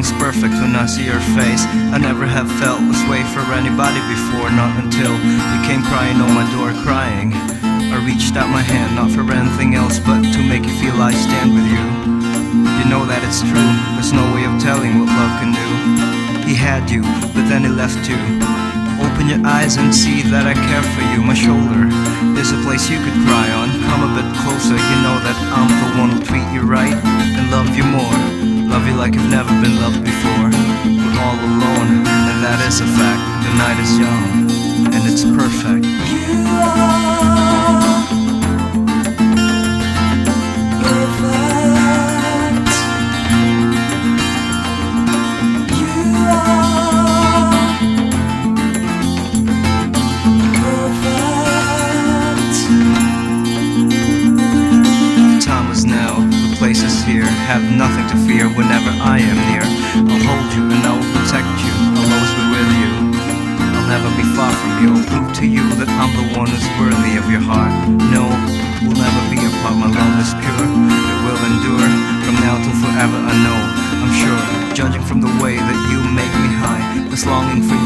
I see your face. I never have felt this way for anybody before, not until you came crying on my door, crying. I reached out my hand, not for anything else, but to make you feel I stand with you. You know that it's true, there's no way of telling what love can do. He had you, but then he left you. Open your eyes and see that I care for you. My shoulder is a place you could cry on. Come a bit closer, you know that I'm is a fact. The night is young, and it's perfect. You are perfect. You are perfect. Time is now, the here. Have nothing to fear whenever I am near. I'll hold you and I will protect you. Never be far from you. Prove to you that I'm the one who's worthy of your heart. No, we'll never be apart. My love is pure. It will endure from now till forever. I know, I'm sure. Judging from the way that you make me high, this longing for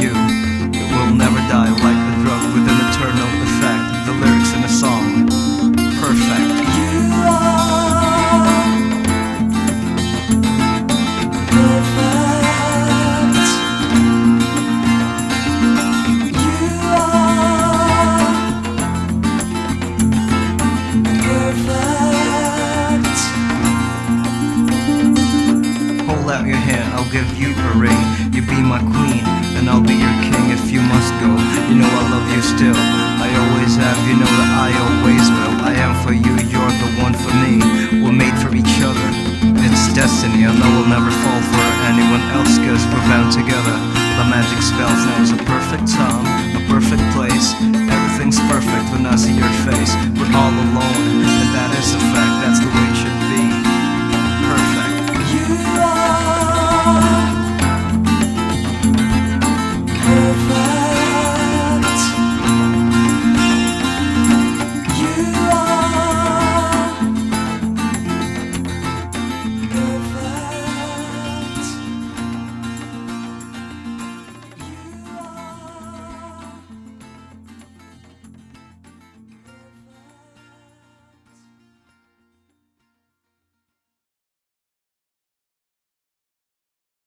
your hand, I'll give you a ring. You be my queen, and I'll be your king if you must go. You know I love you still. I always have, you know that I always will. I am for you, you're the one for me. We're made for each other. It's destiny, I know we'll never fall for anyone else, cause we're bound together. The magic spells now a perfect time, a perfect place. Everything's perfect when I see your face. We're all alone, and that is a fact, that's the way it should be.